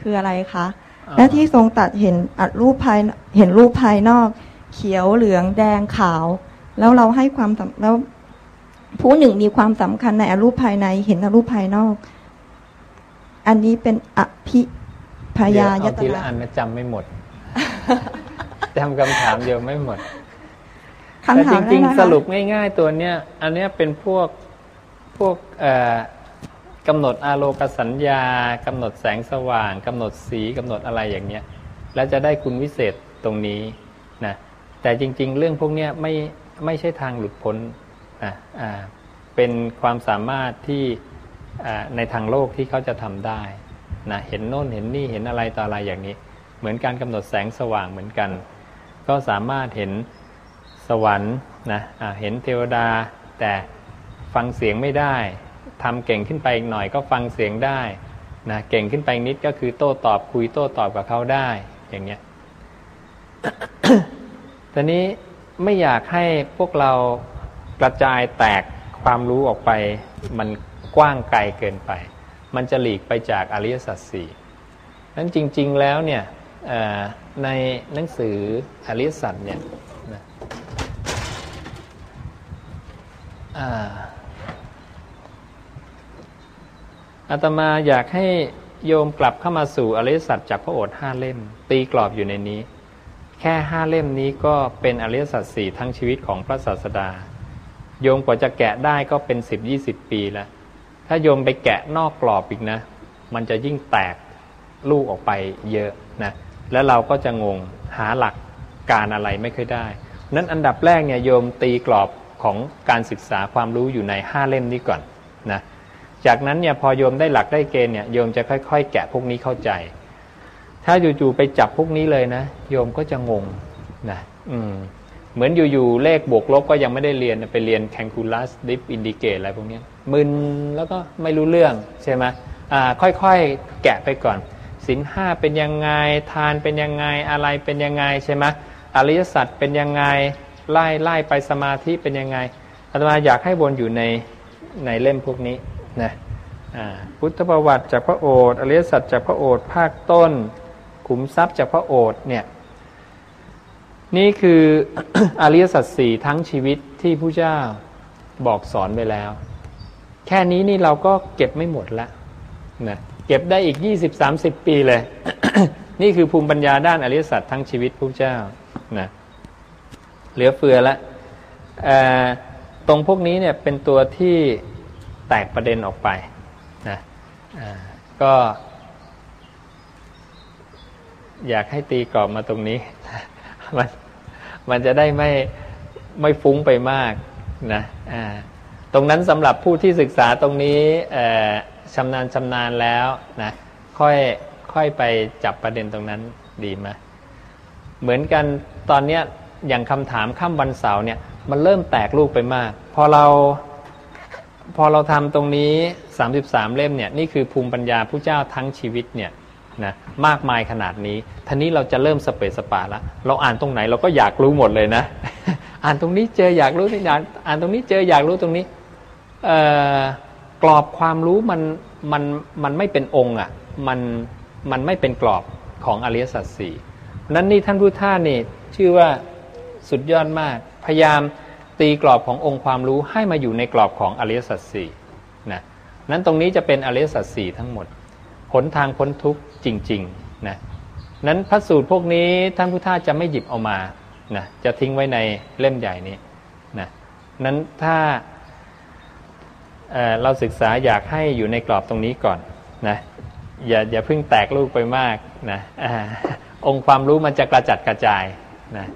คืออะไรคะอ่าและที่ทรงตัดเห็นอรูปภายเห็นรูปภายนอก เขียวเหลืองแดงขาว แล้วเราให้ความสำแล้ว ผู้หนึ่งมีความสำคัญในอรูปภายใน เห็นอรูปภายนอก อันนี้เป็นอภิพยายเดี๋วตเอทีละนะอันนะจำไม่หมดจำคำถามเดียวไม่หมดคำถามแต่จริงแกนะคะๆสรุปง่าย ๆ ตัวเนี้ย อันเนี้ยเป็นพวกพวกเอ่อกำหนดอาโลกสัญญากำหนดแสงสว่างกำหนดสีกำหนดอะไรอย่างเนี้ย แล้วจะได้คุณวิเศษตรงนี้นะแต่จริง ๆ เรื่องพวกเนี้ยไม่ไม่ใช่ทางหลุดพ้นนะอ่า เป็นความสามารถที่ในทางโลกที่เขาจะทำได้นะเห็นโน่นเห็นนี่เห็นอะไรต่ออะไรอย่างนี้ เหมือนการกำหนดแสงสว่างเหมือนกัน ก็สามารถเห็นสวรรค์นะอ่าเห็นเทวดา แต่ฟังเสียงไม่ได้ทำเก่งขึ้นไปอีกหน่อยก็ฟังเสียงได้นะเก่งขึ้นไปนิดก็คือโต้ตอบคุยโต้ตอบกับเขาได้อย่างเนี้ยตอนนี้ไม่อยากให้พวกเรา กระจายแตกความรู้ออกไปมันกว้างไกลเกินไป มันจะหลีกไปจากอริยสัจสี่นั้นจริง ๆแล้วเนี่ยในหนังสืออริยสัจเนี่ยอาอาตมาอยากให้โยมกลับเข้ามาสู่อริยสัจจากพระโอษฐ์ห้าเล่ม ตีกรอบอยู่ในนี้ แค่ห้าเล่มนี้ก็เป็นอริยสัจสี่ทั้งชีวิตของพระศาสดา โยมกว่าจะแกะได้ก็เป็นสิบยี่สิบปีแล้ว ถ้าโยมไปแกะนอกกรอบอีกนะ มันจะยิ่งแตกลูกออกไปเยอะนะ แล้วเราก็จะงงหาหลักการอะไรไม่ค่อยได้ นั้นอันดับแรกเนี่ยโยมตีกรอบของการศึกษาความรู้อยู่ในห้าเล่มนี้ก่อนนะ จากนั้นเนี่ยพอโยมได้หลักได้เกณฑ์เนี่ยโยมจะค่อย ๆ แกะพวกนี้เข้าใจ ถ้าจู่ๆไปจับพวกนี้เลยนะ โยมก็จะงงนะ อืม เหมือนอยู่ๆเลขบวกลบก็ยังไม่ได้เรียนไปเรียนแค c คูลัสดิฟอินดิเกตอะไรพวกนี้มึนแล้วก็ไม่รู้เรื่องใช่ไหมอ่าค่อยๆแกะไปก่อนสินห้าเป็นยังไงทานเป็นยังไงอะไรเป็นยังไงใช่ไหมอริยสัจเป็นยังไงไล่ไล่ไปสมาธิเป็นยังไงอาตมาอยากให้วนอยู่ในในเล่มพวกนี้นะอ่าพุทธประวัติจากพระโอษฐ์อริยสัจจากพระโอษฐ์ภาคต้นขุมทรัพย์จากพระโอษฐ์เนี่ย นี่คืออริยสัจสี่ทั้งชีวิตที่ผู้เจ้าบอกสอนไปแล้ว แค่นี้นี่เราก็เก็บไม่หมดละนะเก็บได้อีก 20-30 ปีเลย นี่คือภูมิปัญญาด้านอริยสัจทั้งชีวิตผู้เจ้านะเหลือเฟือละตรงพวกนี้เนี่ยเป็นตัวที่แตกประเด็นออกไปนะก็อยากให้ตีกรอบมาตรงนี้ มันมันจะได้ไม่ไม่ฟุ้งไปมากนะอ่าตรงนั้นสำหรับผู้ที่ศึกษาตรงนี้ชำนาญชำนาญแล้วนะค่อยค่อยไปจับประเด็นตรงนั้นดีไหมเหมือนกันตอนเนี้ยอย่างคำถามข้ามวันเสาร์เนี่ยมันเริ่มแตกลูกไปมาก พอเราพอเราทำตรงนี้ 33 เล่มเนี่ยนี่คือภูมิปัญญาผู้เจ้าทั้งชีวิตเนี่ย นะมากมายขนาดนี้ท่านี้เราจะเริ่มสเปซสปาแล้วเราอ่านตรงไหนเราก็อยากรู้หมดเลยนะ อ่านตรงนี้เจออยากรู้ที่อ่านอ่านตรงนี้เจออยากรู้ตรงนี้เอกรอบความรู้มันมันมันไม่เป็นองค์อะมันมันไม่เป็นกรอบของอริยสัจสี่นั้นนี่ท่านพุทธานี่ชื่อว่าสุดยอดมาก พยายามตีกรอบขององค์ความรู้ให้มาอยู่ในกรอบของอริยสัจสี่นะนั้นตรงนี้จะเป็นอริยสัจสี่ทั้งหมดหนทางพ้นทุกข์ จริงๆนะนั้นพระสูตรพวกนี้ท่านพุทธาจะไม่หยิบเอามานะจะทิ้งไว้ในเล่มใหญ่นี้นะนั้นถ้าเเราศึกษาอยากให้อยู่ในกรอบตรงนี้ก่อนนะอย่าอย่าเพิ่งแตกลูกไปมากนะอองค์ความรู้มันจะกระจัดกระจายนะ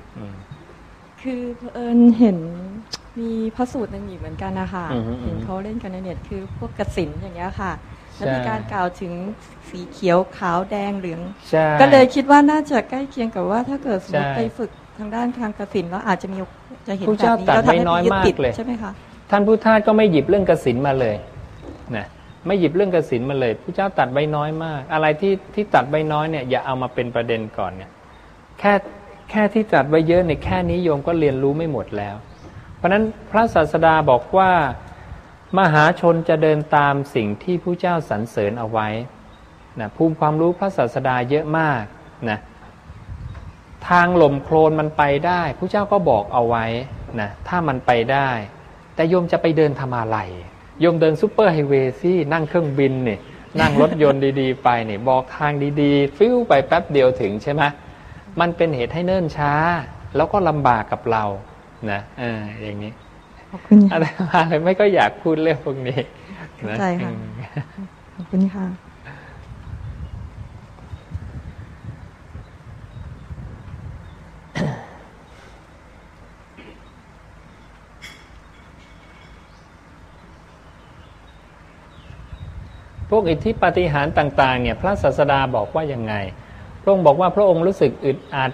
คือเอิญเห็นมีพระสูตรหนึ่งอีกเหมือนกันนะคะอืมอืมเห็นเขาเล่นกันในเน็ตคือพวกกสินอย่างเงี้ยค่ะใช่ แล้วมีการกล่าวถึงสีเขียวขาวแดงเหลืองใช่ก็เลยคิดว่าน่าจะใกล้เคียงกับว่าถ้าเกิดสมมติใช่ไปฝึกทางด้านทางกสินแล้วอาจจะมีจะเห็นผู้แบบเจ้านี้ตัดแล้วทำไว้ให้น้อยยึดมากติดเลยใช่ไหมคะท่านพุทธาสก็ไม่หยิบเรื่องกสินมาเลยนะไม่หยิบเรื่องกสินมาเลยผู้เจ้าตัดไว้น้อยมาก อะไรที่ที่ตัดไว้น้อยเนี่ยอย่าเอามาเป็นประเด็นก่อนเนี่ยแค่แค่ที่ตัดไว้เยอะในยแค่นี้โยมก็เรียนรู้ไม่หมดแล้ว เพราะฉะนั้นพระศาสดาบอกว่า มหาชนจะเดินตามสิ่งที่พุทธเจ้าสรรเสริญเอาไว้นะภูมิความรู้พระศาสดาเยอะมากนะทางหล่มโคลนมันไปได้พุทธเจ้าก็บอกเอาไว้นะถ้ามันไปได้ แต่โยมจะไปเดินทำอะไรโยมเดินซูเปอร์ไฮเวย์สินั่งเครื่องบินเนี่ยนั่งรถยนต์ดีๆ ไปเนี่ยบอกทางดีๆ ฟิวไปแป๊บเดียวถึงใช่ไหมมันเป็นเหตุให้เนิ่นช้า แล้วก็ลำบากกับเรานะเอออย่างนี้ อบคุณอะไรมาเลยไม่ก็อยากพูดเรื่องพวกนี้เข้านะใจค่ะอืมขอบคุณค่ะพวกอิทธิปาฏิหาริย์ต่าง ๆ เนี่ย พระศาสดาบอกว่ายังไง พระองค์บอกว่าพระองค์รู้สึกอึดอัด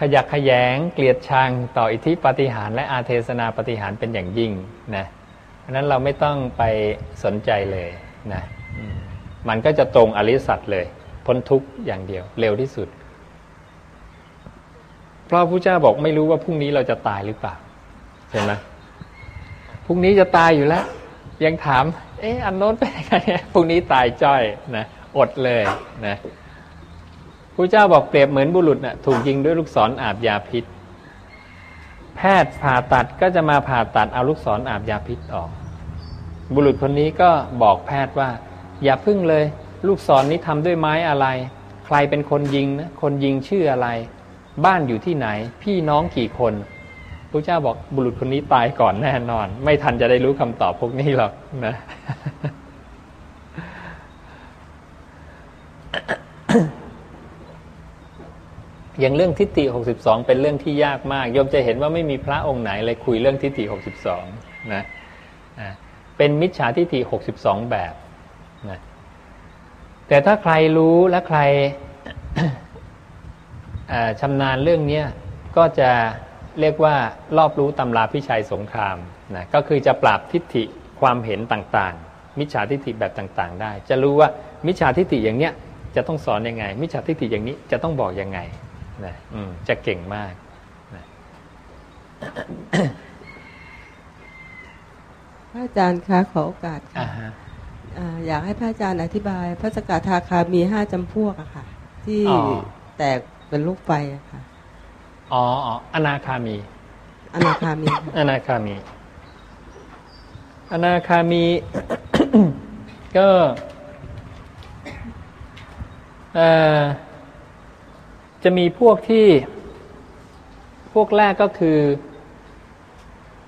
ขยักขยงเกลียดชังต่ออิทธิปาฏิหาริย์และอาเทศนาปาฏิหาริย์เป็นอย่างยิ่งนะเพราะนั้นเราไม่ต้องไปสนใจเลยนะมันก็จะตรงอริสัจเลย พ้นทุกอย่างเดียวเร็วที่สุด เพราะพระเจ้าบอกไม่รู้ว่าพรุ่งนี้เราจะตายหรือเปล่าเห็นไหมพรุ่งนี้จะตายอยู่แล้ว ยังถาม เอ๊ะอันโน้นเป็นยังไงพรุ่งนี้ตายจ้อยนะอดเลยนะ พระเจ้าบอกเปรียบเหมือนบุรุษนะ่ะถูกยิงด้วยลูกศรอาบยาพิษ แพทย์ผ่าตัดก็จะมาผ่าตัดเอาลูกศรอาบยาพิษออก บุรุษคนนี้ก็บอกแพทย์ว่า อย่าพึ่งเลย ลูกศรนี้ทำด้วยไม้อะไร ใครเป็นคนยิงนะคนยิงชื่ออะไร บ้านอยู่ที่ไหน พี่น้องกี่คนพระเจ้าบอกบุรุษคนนี้ตายก่อนแน่นอน ไม่ทันจะได้รู้คำตอบพวกนี้หรอกนะ อย่างเรื่องทิฏฐิ62 เป็นเรื่องที่ยากมากโยมจะเห็นว่าไม่มีพระองค์ไหนเลยคุยเรื่องทิฏฐิ62นะอ่าเป็นมิจฉาทิฏฐิ62 แบบนะแต่ถ้าใครรู้และใครชำนาญเรื่องนี้ก็จะเรียกว่ารอบรู้ตำราพิชัยสงครามนะก็คือจะปราบทิฏฐิความเห็นต่างๆ มิจฉาทิฏฐิแบบต่างๆ ได้ จะรู้ว่ามิจฉาทิฏฐิอย่างเนี้ยจะต้องสอนยังไง มิจฉาทิฏฐิอย่างนี้จะต้องบอกยังไง นะอืมจะเก่งมากนะพระอาจารย์คะขอโอกาสค่ะอ่าฮะอ่าอยากให้พระอาจารย์อธิบาย พระสกทาคามีห้าจำพวกอะค่ะ ที่อ๋อแตกเป็นลูกไฟอะค่ะอ๋ออ๋ออนาคามี อนาคามีค่ะอนาคามี อนาคามีก็เอ่อ จะมีพวกที่พวกแรกก็คือ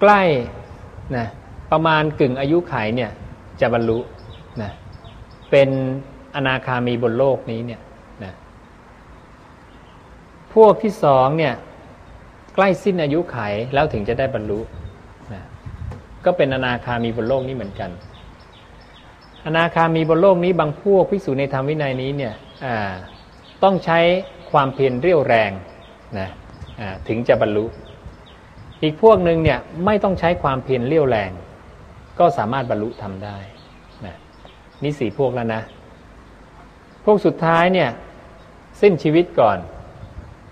ใกล้นะประมาณกึ่งอายุไขเนี่ยจะบรรลุนะเป็นอนาคามีบนโลกนี้เนี่ยนะพวกที่สองเนี่ยใกล้สิ้นอายุไขแล้วถึงจะได้บรรลุนะก็เป็นอนาคามีบนโลกนี้เหมือนกัน อนาคามีบนโลกนี้บางพวกพิสูจน์ในธรรมวินัยนี้เนี่ยต้องใช้ ความเพียรเรี่ยวแรงนะถึงจะบรรลุ อีกพวกหนึ่งเนี่ยไม่ต้องใช้ความเพียรเรี่ยวแรง ก็สามารถบรรลุทำได้นะนี่สี่พวกแล้วนะ พวกสุดท้ายเนี่ยสิ้นชีวิตก่อน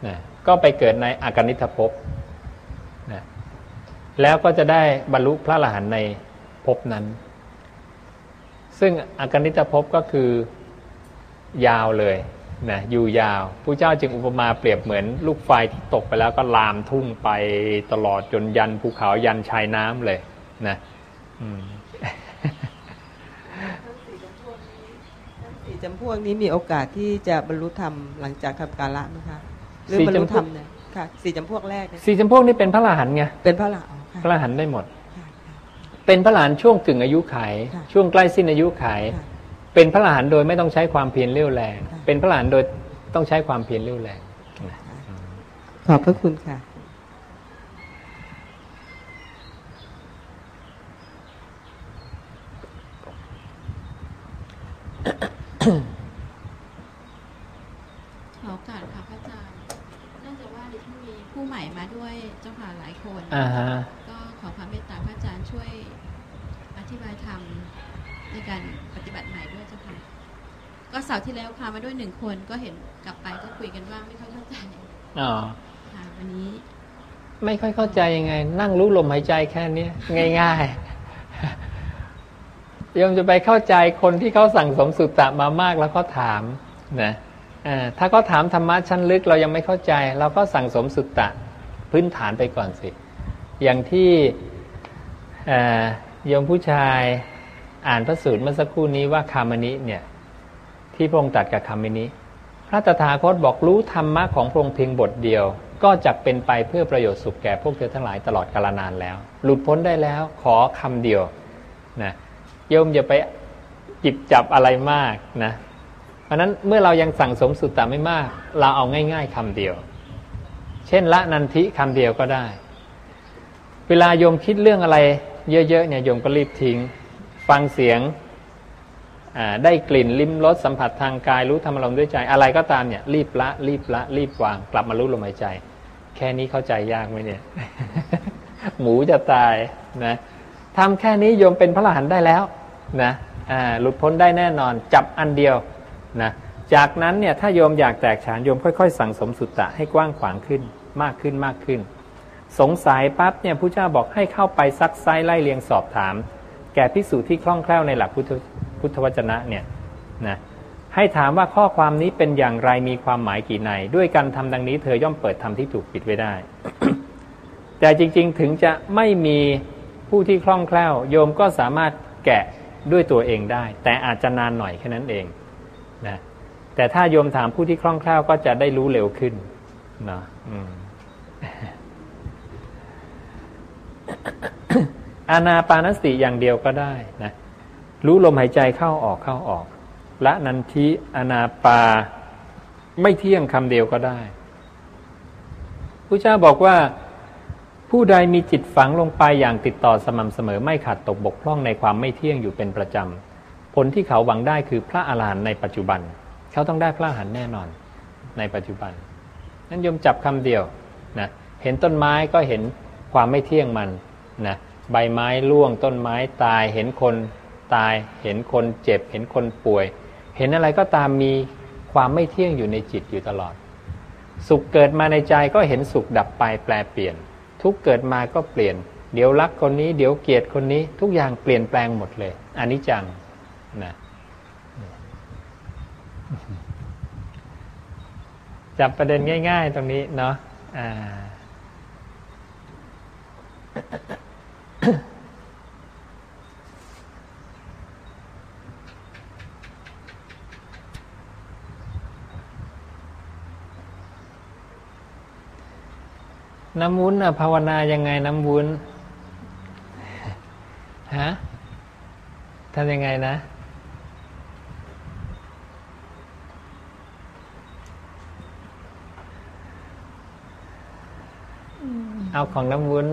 นะก็ไปเกิดในอากนิทภพนะแล้วก็จะได้บรรลุพระอรหันต์ในภพนั้น ซึ่งอากนิทภพก็คือยาวเลย นะอยู่ยาวผู้เจ้าจึงอุปมาเปรียบเหมือนลูกไฟที่ตกไปแล้วก็ลามทุ่งไปตลอดจนยันภูเขายันชายน้ำเลยนะสี่จำพวกนี้มีโอกาสที่จะบรรลุธรรมหลังจากทำกาละไหมคะหรือบรรลุธรรมเนี่ยค่ะสี่จำพวกแรกสี่จำพวกนี้เป็นพระอรหันต์ไงเป็นพระอรหันต์พระอรหันต์ได้หมด เป็นพระอรหันต์ช่วงกึ่งอายุไขช่วงใกล้สิ้นอายุไข เป็นพระอรหันต์โดยไม่ต้องใช้ความเพียรเรี่ยวแรง เป็นพระอรหันต์โดยต้องใช้ความเพียรเรี่ยวแรง ขอบพระคุณค่ะ ขอโอกาสค่ะพระอาจารย์เนื่องจากว่าดิฉันมีผู้ใหม่มาด้วยเจ้าค่ะหลายคนก็ขอความเมตตาพระอาจารย์ช่วยอธิบายธรรมในการปฏิบัติใหม่ด้วยเจ้าค่ะ ก็เสาร์ที่แล้วพามาด้วยหนึ่งคนก็เห็นกลับไปก็คุยกันว่าไม่ค่อยเข้าใจอ๋อค่ะวันนี้ ไม่ค่อยเข้าใจยังไง นั่งรู้ลมหายใจแค่นี้ง่ายๆโยมจะไปเข้าใจคนที่เขาสั่งสมสุตตะมามากแล้วเขาถามนะถ้าเขาถามธรรมะชั้นลึกเรายังไม่เข้าใจ เราก็สั่งสมสุตตะพื้นฐานไปก่อนสิ อย่างที่โยมผู้ชายอ่านพระสูตรเมื่อสักครู่นี้ว่าคามณิเนี่ย ที่พระองค์ตัดกับคำนี้ พระตถาคตบอกรู้ธรรมะของพระองค์เพียงบทเดียว ก็จะเป็นไปเพื่อประโยชน์สุขแก่พวกเธอทั้งหลายตลอดกาลนานแล้ว หลุดพ้นได้แล้วขอคำเดียวนะโยมอย่าไปจิบจับอะไรมากนะเพราะนั้นเมื่อเรายังสั่งสมสุตตะไม่มาก เราเอาง่าย ๆคำเดียว เช่นละนันทิคำเดียวก็ได้ เวลาโยมคิดเรื่องอะไร เยอะๆเนี่ยโยมก็รีบทิ้ง ฟังเสียง ได้กลิ่นลิ้มรสสัมผัสทางกายรู้ธรรมลมด้วยใจ อะไรก็ตามเนี่ย รีบละ รีบละ รีบวาง กลับมารู้ลมหายใจ แค่นี้เข้าใจยากไหมเนี่ย หมูจะตายนะทำแค่นี้โยมเป็นพระอรหันต์ได้แล้วนะหลุดพ้นได้แน่นอนจับอันเดียวนะจากนั้นเนี่ยถ้าโยมอยากแตกฉานโยมค่อย ๆ สั่งสมสุตตะให้กว้างขวางขึ้นมากขึ้นมากขึ้น สงสัยปั๊บเนี่ยผู้เจ้าบอกให้เข้าไปซักไซไล่เลียงสอบถาม แก่ภิกษุที่คล่องแคล่วในหลักพุทธ พุทธวจนะเนี่ยนะให้ถามว่าข้อความนี้เป็นอย่างไรมีความหมายกี่ใน ด้วยการทำดังนี้เธอย่อมเปิดธรรมที่ถูกปิดไว้ได้ แต่จริงๆถึงจะไม่มีผู้ที่คล่องแคล่ว โยมก็สามารถแกะด้วยตัวเองได้ แต่อาจจะนานหน่อยแค่นั้นเองนะแต่ถ้าโยมถามผู้ที่คล่องแคล่วก็จะได้รู้เร็วขึ้นนะอานาปานสติอย่างเดียวก็ได้นะ รู้ลมหายใจเข้าออกเข้าออก ละนันทิอนาปา ไม่เที่ยงคำเดียวก็ได้ผู้เจ้าบอกว่าผู้ใดมีจิตฝังลงไปอย่างติดต่อสม่ำเสมอไม่ขาดตกบกพร่องในความไม่เที่ยงอยู่เป็นประจำ ผลที่เขาหวังได้คือพระอาหารหันต์ในปัจจุบัน เขาต้องได้พระอาหารหันต์แน่นอนในปัจจุบัน นั้นยมจับคำเดียวนะเห็นต้นไม้ก็เห็นความไม่เที่ยงมันนะใบไม้ร่วงต้นไม้ตายเห็นคน ตาย เห็นคนเจ็บ เห็นคนป่วย เห็นอะไรก็ตามมีความไม่เที่ยงอยู่ในจิตอยู่ตลอด สุขเกิดมาในใจก็เห็นสุขดับไปแปลเปลี่ยน ทุกเกิดมาก็เปลี่ยน เดี๋ยวรักคนนี้ เดี๋ยวเกลียดคนนี้ ทุกอย่างเปลี่ยนแปลงหมดเลยอันนี้จังนะจับประเด็นง่าย ๆ ตรงนี้เนาะอ่า น้ำวุ้นภาวนายังไงน้ำวุ้นฮะทำยังไงนะ เอาของน้ำวุ้น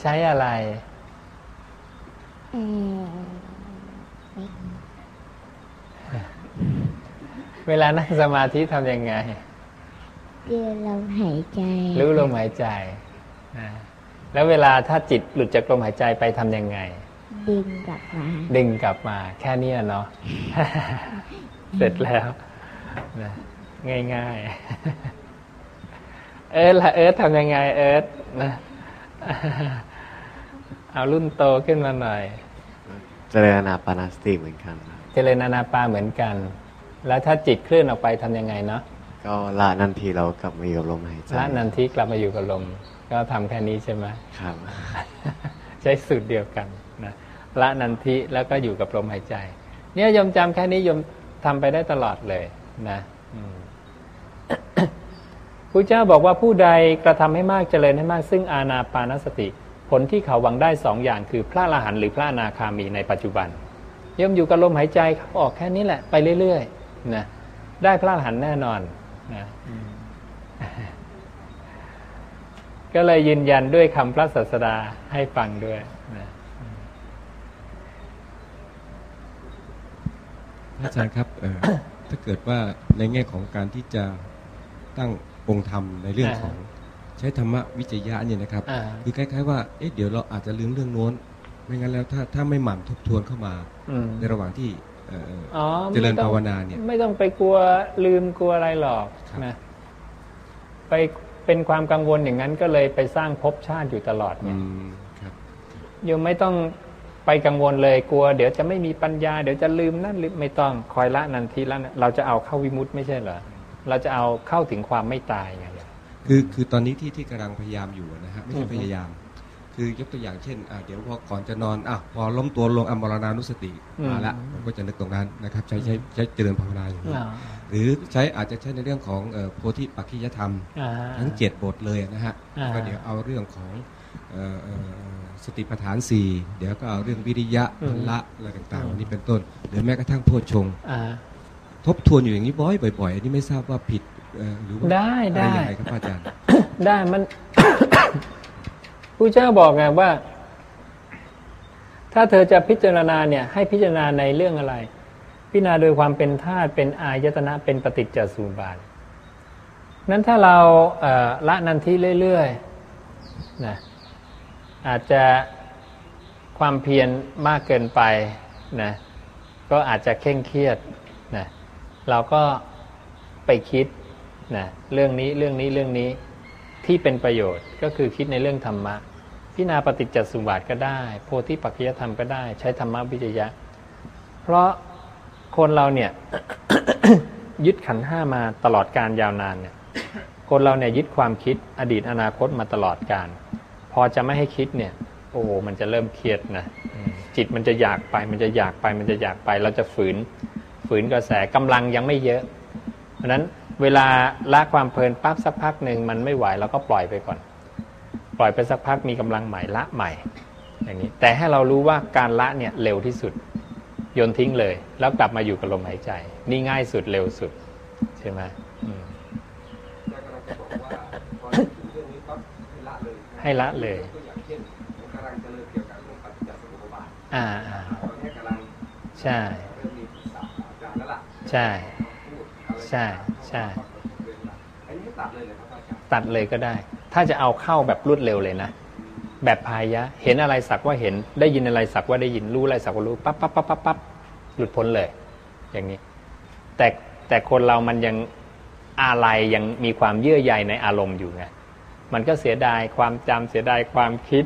ใช้อะไรเวลานั่งสมาธิทำยังไง เดือนลมหายใจ รู้ลมหายใจอ่าแล้วเวลาถ้าจิตหลุดจากลมหายใจไปทำยังไง ดึงกลับมา ดึงกลับมา แค่เนี้ยเนาะ เสร็จแล้วนะง่ายๆ เอิร์ธละเอิร์ธทำยังไง เอิร์ธนะ เอารุ่นโตขึ้นมาหน่อย เจริญอานาปานาสติเหมือนกันครับเจริญนานาปาเหมือนกัน แล้วถ้าจิตเคลื่อนออกไปทำยังไงเนาะ ก็ละนันทีเรากลับมาอยู่กับลมหายใจละนันทีกลับมาอยู่กับลม ก็ทำแค่นี้ใช่ไหมครับ ใช้สูตรเดียวกันนะละนันทิแล้วก็อยู่กับลมหายใจ เนี่ยโยมจำแค่นี้โยมทำไปได้ตลอดเลยนะอืมพระเจ้าบอกว่าผู้ใดกระทำให้มากเจริญให้มาก ซึ่งอาณาปานสติ ผลที่เขาหวังได้สองอย่างคือพระอรหันต์หรือพระอนาคามีในปัจจุบันโยมอยู่กับลมหายใจเขาออกแค่นี้แหละไปเรื่อยๆนะได้พระอรหันต์แน่นอน นะอืมก็เลยยืนยันด้วยคำพระศาสดาให้ฟังด้วยนะอาจารย์ครับเอ่อถ้าเกิดว่าในแง่ของการที่จะตั้งองค์ธรรมในเรื่องของ ใช้ธรรมวิจยะเนี่ยนะครับอ่าคือคล้าย ๆ ว่าเอ๊ะเดี๋ยวเราอาจจะลืมเรื่องโน้น ไม่งั้นแล้วถ้าถ้าไม่หมั่นทบทวนเข้ามาอืมในระหว่างที่ เอ่ออ๋อเจริญไม่ต้องภาวนาเนี่ยไม่ต้องไปกลัวลืมกลัวอะไรหรอกครับนะไปเป็นความกังวลอย่างนั้นก็เลยไปสร้างภพชาติอยู่ตลอดอืเนี่ยมครับโยมไม่ต้องไปกังวลเลยกลัว เดี๋ยวจะไม่มีปัญญาเดี๋ยวจะลืมนั่นลืมไม่ต้องคอยละนันทีละนะเราจะเอาเข้าวิมุตติไม่ใช่เหรอเราจะเอาเข้าถึงความไม่ตายไงคือคือตอนนี้ที่ที่กำลังพยายามอยู่นะฮะไม่อืใช่อฮึพยายาม คือยกตัวอย่างเช่นอะเดี๋ยวพอก่อนจะนอนอะพอล้มตัวลงอมรณานุสติมาละผมก็จะนึกตรงนั้นนะครับ ใช้ใช้ใช้เจริญภาวนาอย่างนี้อ่าหรือใช้อาจจะใช้ในเรื่องของเอ่อโพธิปักขิยธรรมอ่าทั้งเจ็ดบทเลยนะฮะอ่าก็เดี๋ยวเอาเรื่องของเอ่อเอ่อสติปัฏฐานสี่เดี๋ยวก็เอาเรื่องวิริยะอืมพละอะไรต่างๆวันนี้เป็นต้นหรือแม้กระทั่งโพชฌงค์อ่าทบทวนอยู่อย่างนี้บ่อยๆบ่อยๆอันนี้ไม่ทราบว่าผิดเอ่อหรือว่าได้อะไรได้ยังไงครับอาจารย์ได้มัน ผู้เจ้าบอกไงว่า ถ้าเธอจะพิจารณาเนี่ย ให้พิจารณาในเรื่องอะไร พิจารณาโดยความเป็นธาตุเป็นอายตนะเป็นปฏิจจสุบาทนั้นถ้าเราเละนันทีเรื่อยๆนะอาจจะความเพียรมากเกินไปนะก็อาจจะเคร่งเครียดนะเราก็ไปคิดนะเรื่องนี้เรื่องนี้เรื่องนี้ ที่เป็นประโยชน์ก็คือคิดในเรื่องธรรมะพิจารณาปฏิจจสุบาทก็ได้ โพธิปัจจยธรรมก็ได้ ใช้ธรรมะวิจยะ เพราะคนเราเนี่ยยึดขันห้ามาตลอดการยาวนานเนี่ยคนเราเนี่ยยึดความคิดอดีตอนาคตมาตลอดการ พอจะไม่ให้คิดเนี่ย โอ้มันจะเริ่มเครียดนะจิตมันจะอยากไป มันจะอยากไป มันจะอยากไป เราจะฝืน ฝืนกระแสกำลังยังไม่เยอะ เพราะนั้น เวลาละความเพลินปั๊บสักพักหนึ่งมันไม่ไหวเราก็ปล่อยไปก่อน ปล่อยไปสักพักมีกำลังใหม่ละใหม่ อย่างนี้แต่ให้เรารู้ว่าการละเนี่ยเร็วที่สุดโยนทิ้งเลย แล้วกลับมาอยู่กับลมหายใจ นี่ง่ายสุดเร็วสุด ใช่ไหมให้ละเลยอ่าใช่ ใช่ ใช่ใช่ตัดเลยก็ได้ ถ้าจะเอาเข้าแบบรวดเร็วเลยนะ แบบพายะ เห็นอะไรสักว่าเห็น ได้ยินอะไรสักว่าได้ยิน รู้อะไรสักว่ารู้ ปั๊บปั๊บปั๊บปั๊บปั๊บหลุดพ้นเลย อย่างนี้ แต่แต่คนเรามันยังอะไรยังมีความเยื่อใยในอารมณ์อยู่ไง มันก็เสียดายความจำเสียดายความคิด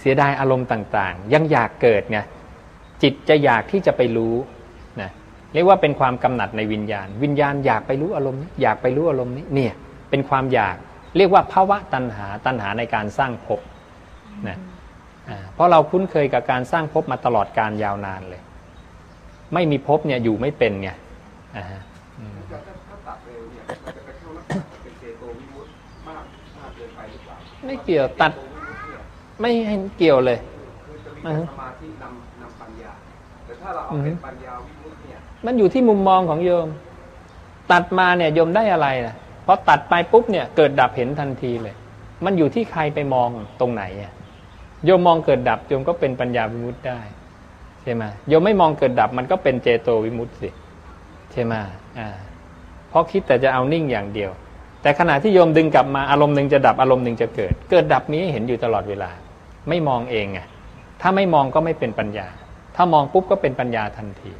เสียดายอารมณ์ต่าง ๆ ยังอยากเกิดไง จิตจะอยากที่จะไปรู้นะ เรียกว่าเป็นความกำหนัดในวิญญาณ วิญญาณอยากไปรู้อารมณ์นี้อยากไปรู้อารมณ์นี้เนี่ยเป็นความอยากเรียกว่าภาวะตัณหาตัณหาในการสร้างภพนะเพราะเราคุ้นเคยกับการสร้างภพมาตลอดการยาวนานเลย ไม่มีภพเนี่ยอยู่ไม่เป็นไงอ่าฮะอืมไม่เกี่ยวตัดไม่เห็นเกี่ยวเลยแต่สมาธินำนำปัญญาแต่ถ้าเราเอาเป็นปัญญาวิมุตติเนี่ย มันอยู่ที่มุมมองของโยม ตัดมาเนี่ยโยมได้อะไรนะพอตัดไปปุ๊บเนี่ยเกิดดับเห็นทันทีเลย มันอยู่ที่ใครไปมองตรงไหนอะโยมมองเกิดดับโยมก็เป็นปัญญาวิมุตติได้ใช่ไหมโยมไม่มองเกิดดับมันก็เป็นเจโตวิมุตติสิใช่ไหมอ่าเพราะคิดแต่จะเอานิ่งอย่างเดียว แต่ขณะที่โยมดึงกลับมาอารมณ์หนึ่งจะดับอารมณ์หนึ่งจะเกิด เกิดดับนี้เห็นอยู่ตลอดเวลา ไม่มองเองไงถ้าไม่มองก็ไม่เป็นปัญญา ถ้ามองปุ๊บก็เป็นปัญญาทันที